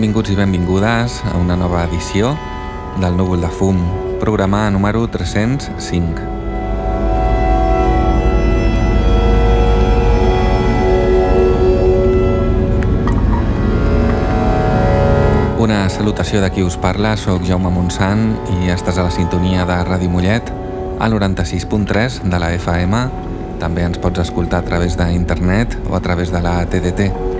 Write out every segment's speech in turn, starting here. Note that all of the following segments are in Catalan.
benvinguts i benvingudes a una nova edició del Núvol de Fum, programa número 305. Una salutació de qui us parla, sóc Jaume Montsant i estàs a la sintonia de Ràdio Mollet al 96.3 de la FM. També ens pots escoltar a través d'internet o a través de la TDT.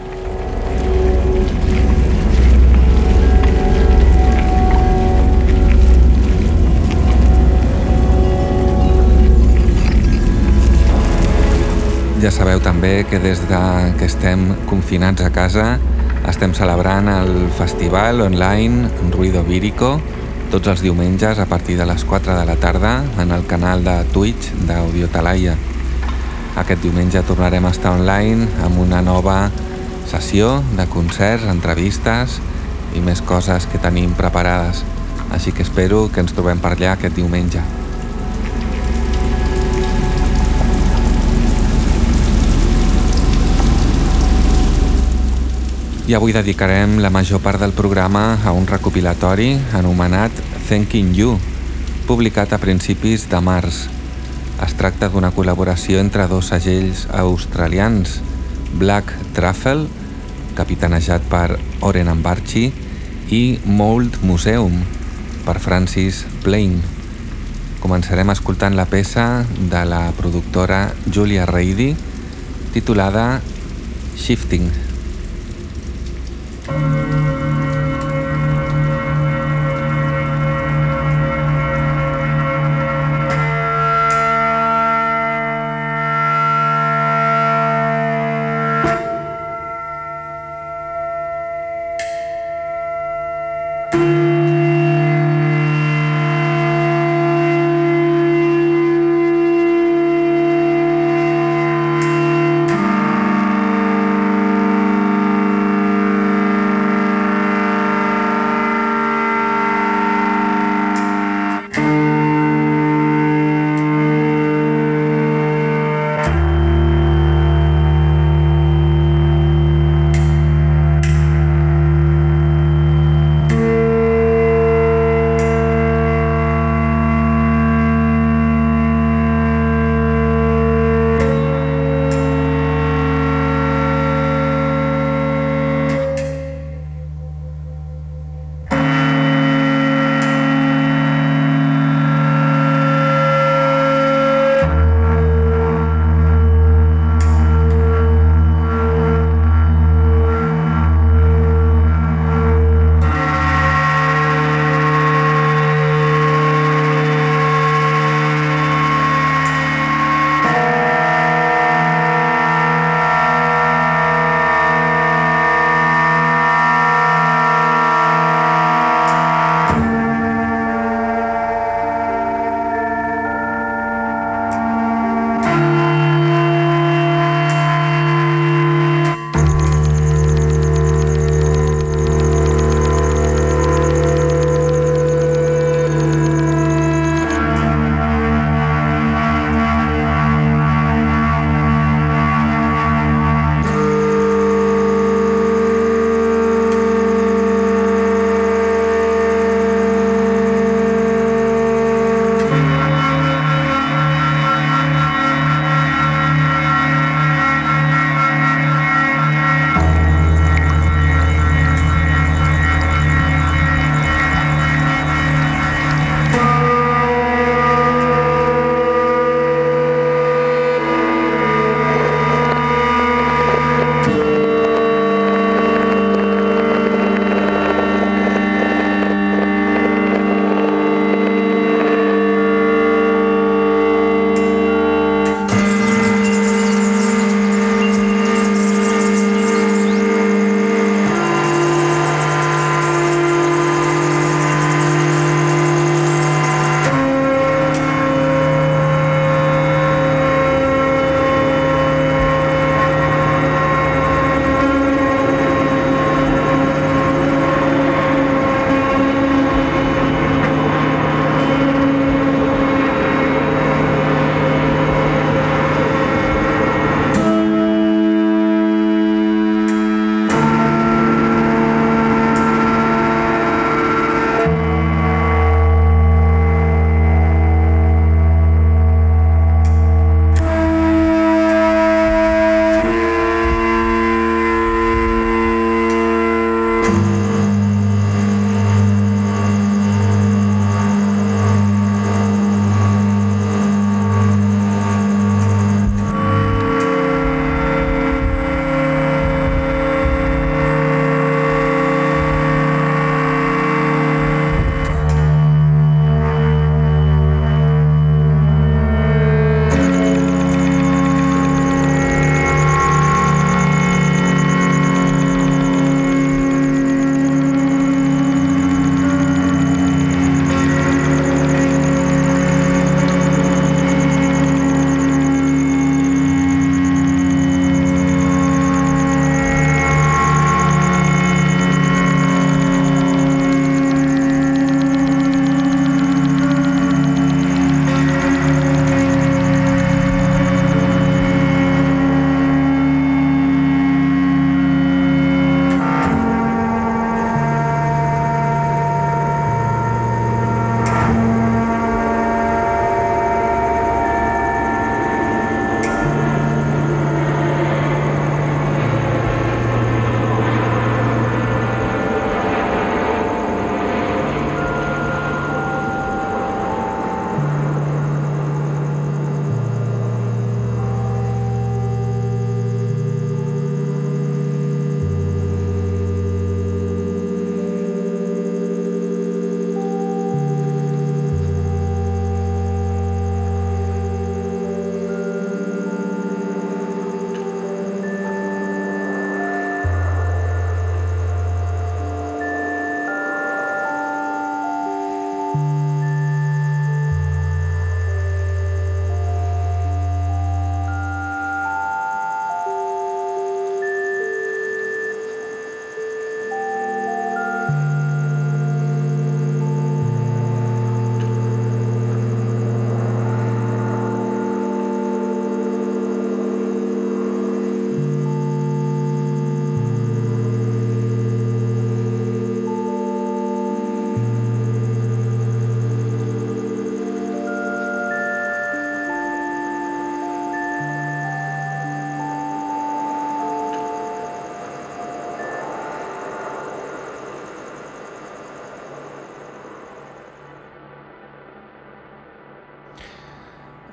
Ja sabeu també que des de que estem confinats a casa estem celebrant el festival online Ruido Vírico tots els diumenges a partir de les 4 de la tarda en el canal de Twitch d'Audio Talaia. Aquest diumenge tornarem a estar online amb una nova sessió de concerts, entrevistes i més coses que tenim preparades. Així que espero que ens trobem per allà aquest diumenge. I avui dedicarem la major part del programa a un recopilatori anomenat Thanking You, publicat a principis de març. Es tracta d'una col·laboració entre dos segells australians, Black Truffle, capitanejat per Oren Ambarchi, i Mold Museum, per Francis Plain. Començarem escoltant la peça de la productora Julia Reidy, titulada Shifting.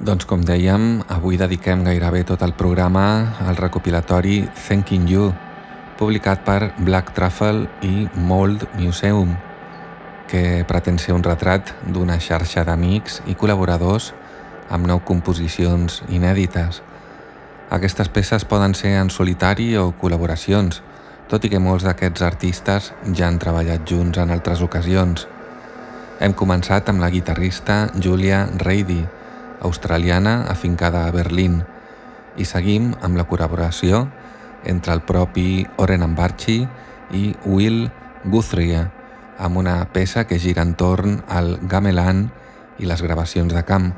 Doncs com dèiem, avui dediquem gairebé tot el programa al recopilatori Thanking You, publicat per Black Truffle i Mold Museum, que pretén ser un retrat d'una xarxa d'amics i col·laboradors amb nou composicions inèdites. Aquestes peces poden ser en solitari o col·laboracions, tot i que molts d'aquests artistes ja han treballat junts en altres ocasions. Hem començat amb la guitarrista Julia Reidy, australiana afincada a Berlín i seguim amb la col·laboració entre el propi Oren Ambarchi i Will Guthrie amb una peça que gira entorn al gamelan i les gravacions de camp.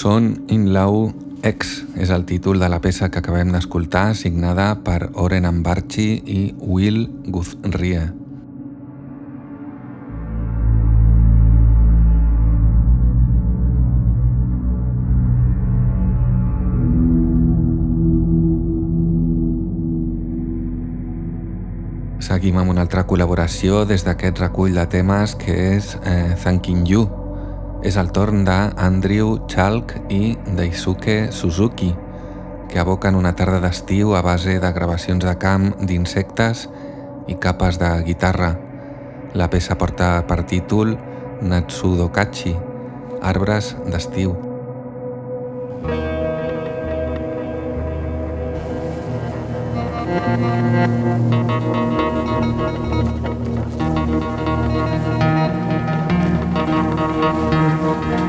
Son in Law X és el títol de la peça que acabem d'escoltar, signada per Oren Ambarchi i Will Guthrie. Seguim amb una altra col·laboració des d'aquest recull de temes que és eh, Thanking You, és el torn d'Andrew Chalk i Daisuke Suzuki, que aboquen una tarda d'estiu a base de gravacions de camp d'insectes i capes de guitarra. La peça porta per títol Natsudokachi, arbres d'estiu. Thank you. Thank.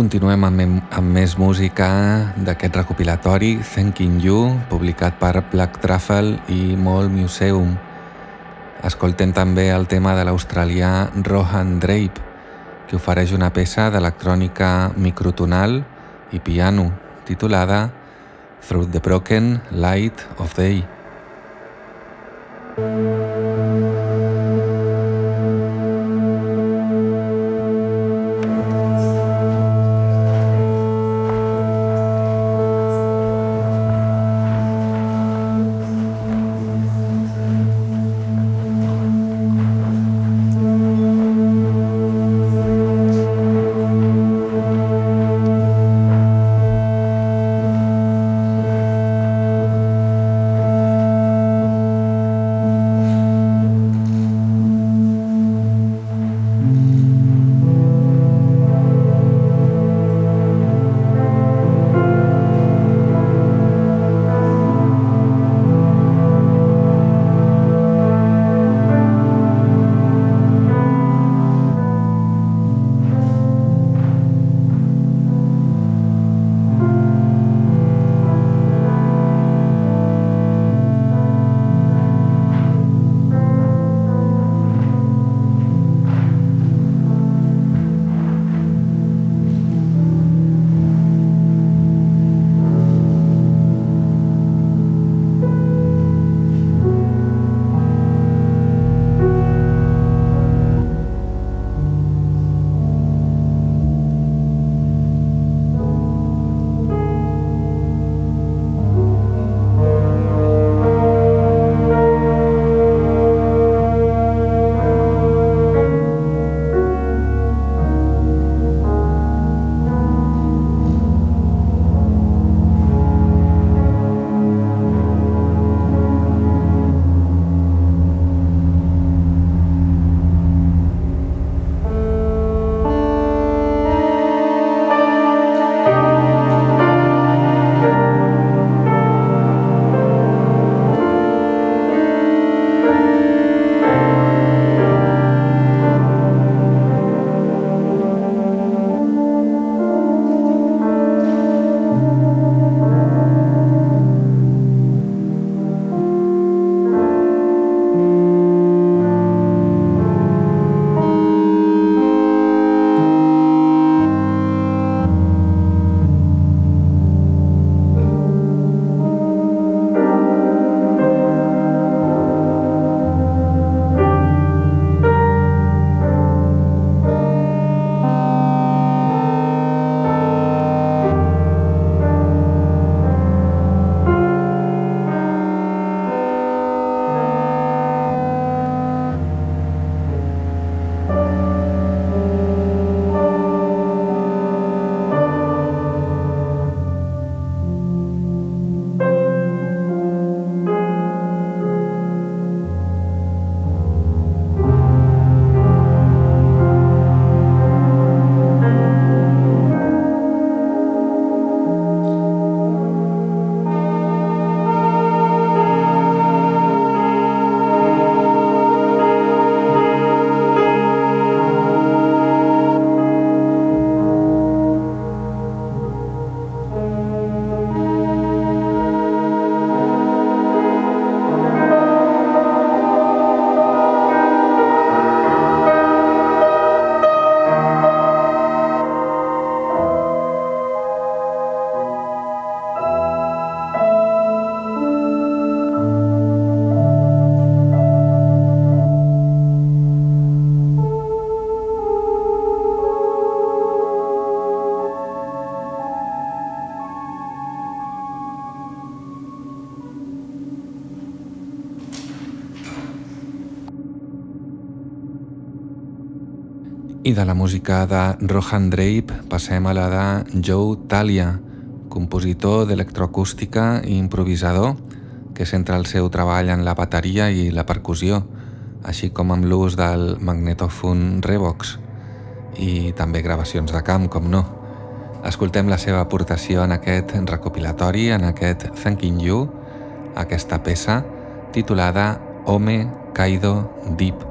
Continuem amb, amb més música d'aquest recopilatori Thanking You, publicat per Black Truffle i Mall Museum. Escoltem també el tema de l'australià Rohan Drape, que ofereix una peça d'electrònica microtonal i piano, titulada Through the Broken Light of Day. I de la música de Rohan Drape passem a la de Joe Talia, compositor d'electroacústica i improvisador que centra el seu treball en la bateria i la percussió, així com amb l'ús del magnetòfon Revox i també gravacions de camp, com no. Escoltem la seva aportació en aquest recopilatori, en aquest Thanking You, aquesta peça titulada Ome Kaido Deep.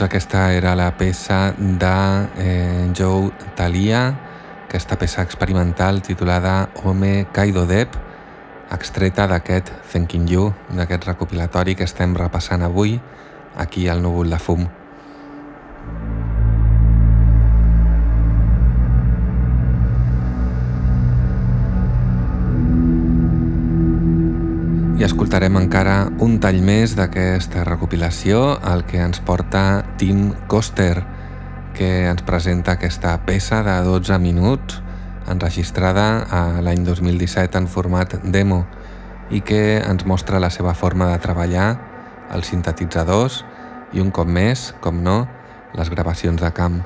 Doncs aquesta era la peça de eh, Joe Thalia, aquesta peça experimental titulada Home Kaido Dep, extreta d'aquest Thinking You, d'aquest recopilatori que estem repassant avui aquí al núvol de fum. I escoltarem encara un tall més d'aquesta recopilació, el que ens porta Tim Coster, que ens presenta aquesta peça de 12 minuts enregistrada l'any 2017 en format demo i que ens mostra la seva forma de treballar, els sintetitzadors i un cop més, com no, les gravacions de camp.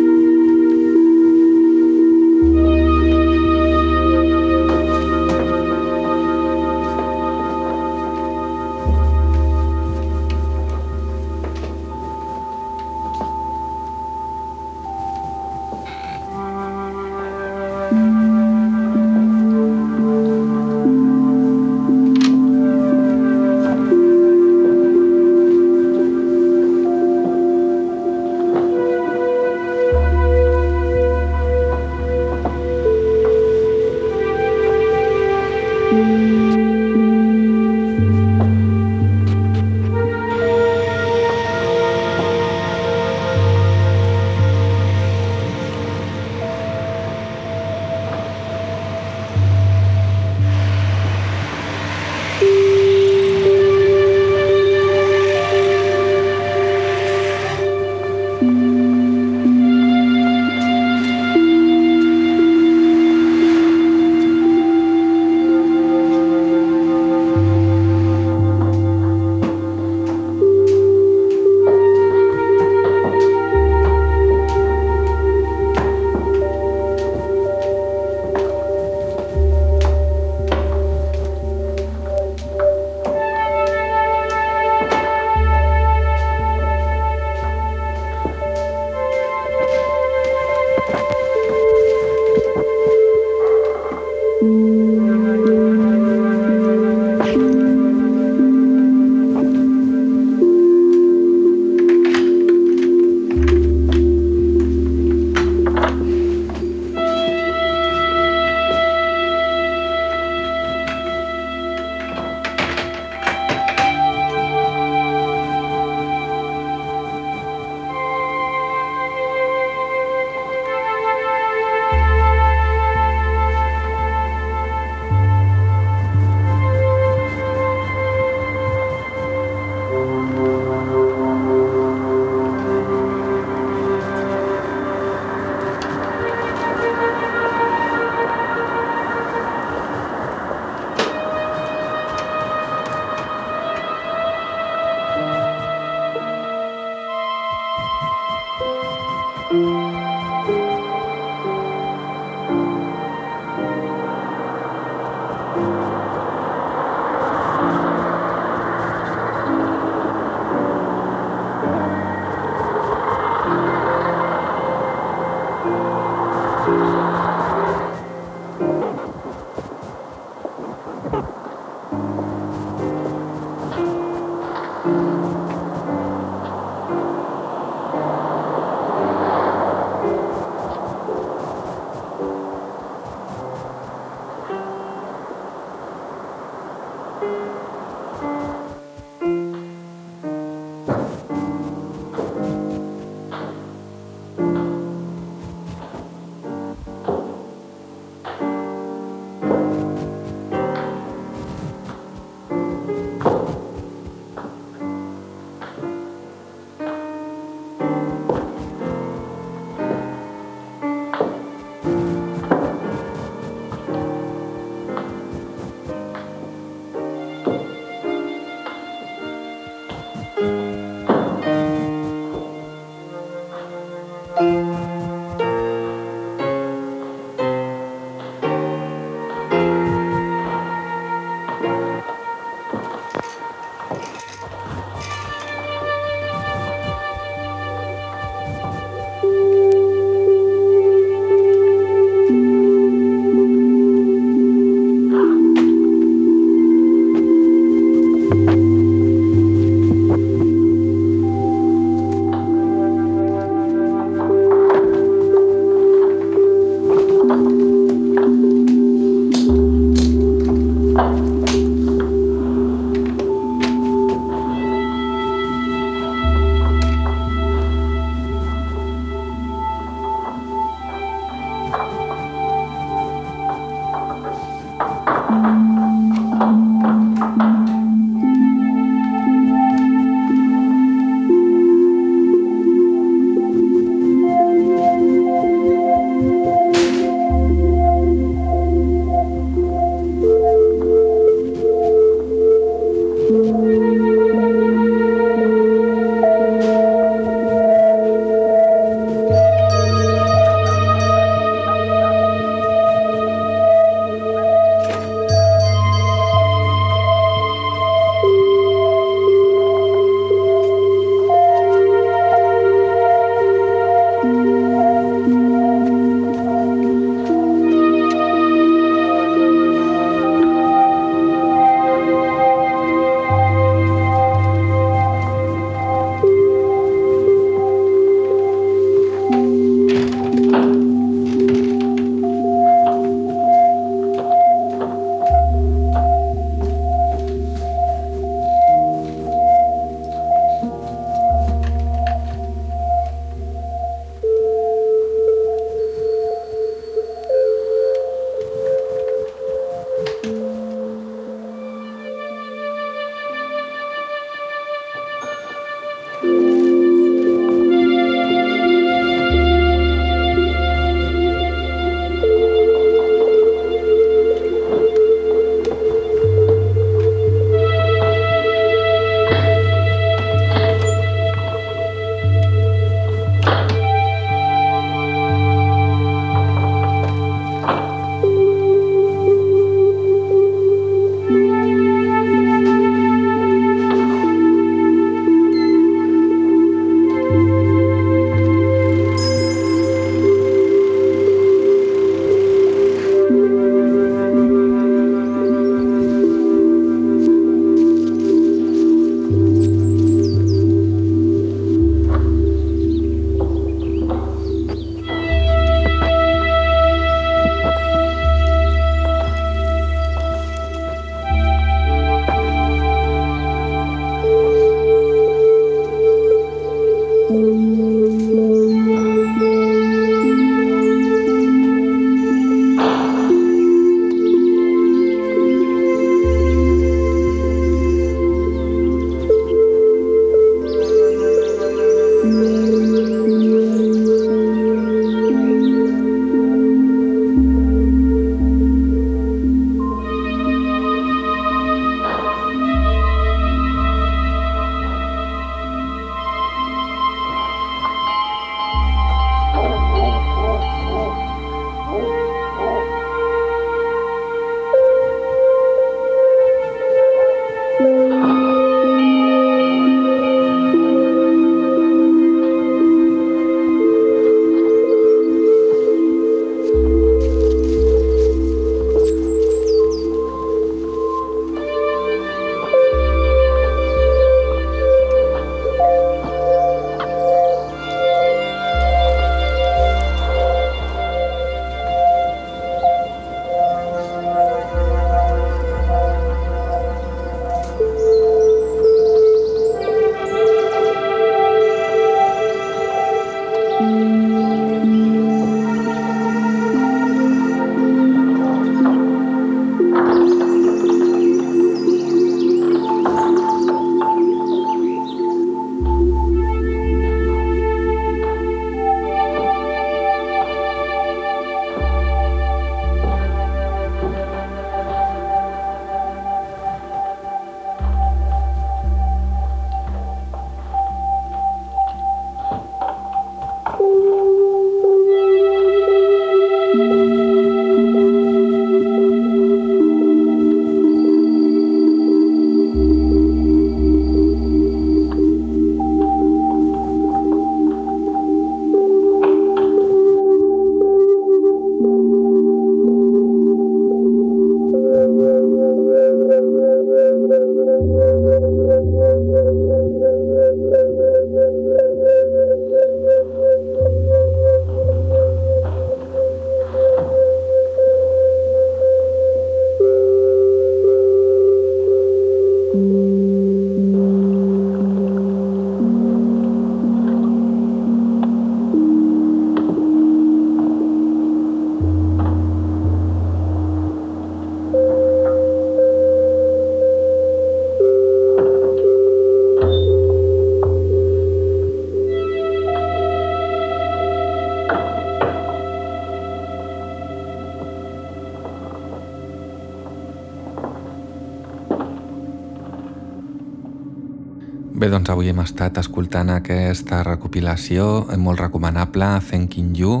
Doncs avui hem estat escoltant aquesta recopilació molt recomanable, Thanking You,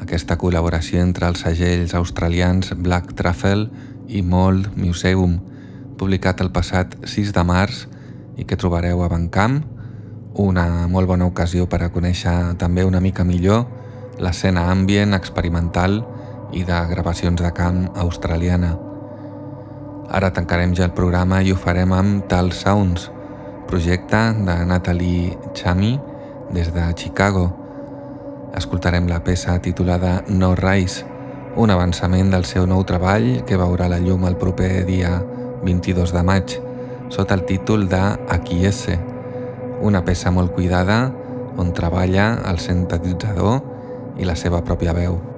aquesta col·laboració entre els segells australians Black Truffle i Mold Museum, publicat el passat 6 de març i que trobareu a Bancamp, una molt bona ocasió per a conèixer també una mica millor l'escena ambient, experimental i de gravacions de camp australiana. Ara tancarem ja el programa i ho farem amb Tal Sounds, projecte de Natalie Chami des de Chicago. Escoltarem la peça titulada No Rise, un avançament del seu nou treball que veurà la llum el proper dia 22 de maig, sota el títol de Aquiese, una peça molt cuidada on treballa el sintetitzador i la seva pròpia veu.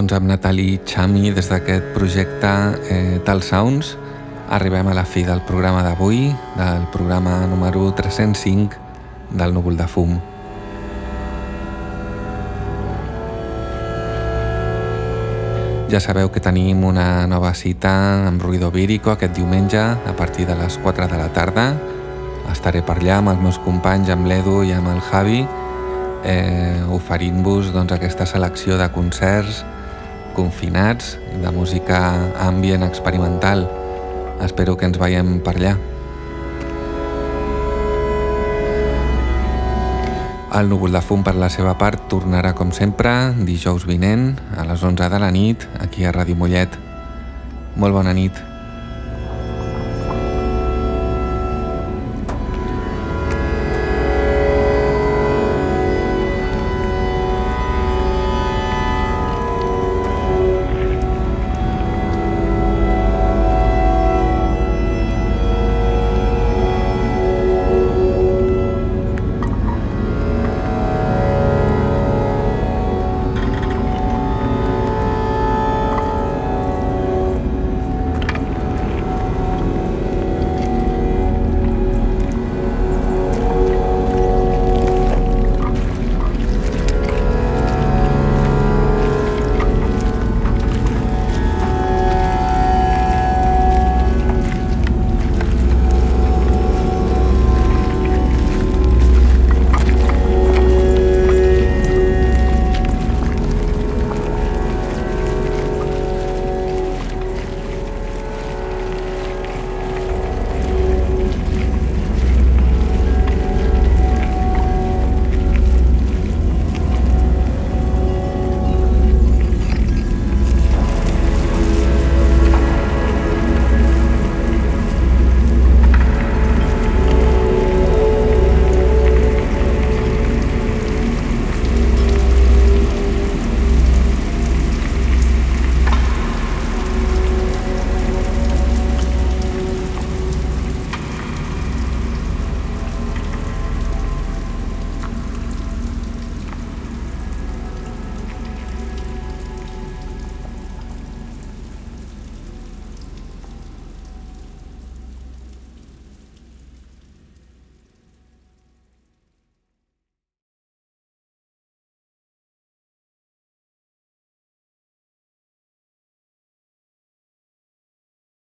Doncs amb Natalie Chami des d'aquest projecte eh, Tal Sounds arribem a la fi del programa d'avui, del programa número 305 del Núvol de Fum. Ja sabeu que tenim una nova cita amb Ruido Vírico aquest diumenge a partir de les 4 de la tarda. Estaré per allà amb els meus companys, amb l'Edu i amb el Javi, eh, oferint-vos doncs, aquesta selecció de concerts confinats, de música ambient experimental. Espero que ens veiem per allà. El núvol de fum per la seva part tornarà com sempre dijous vinent a les 11 de la nit aquí a Ràdio Mollet. Molt bona nit.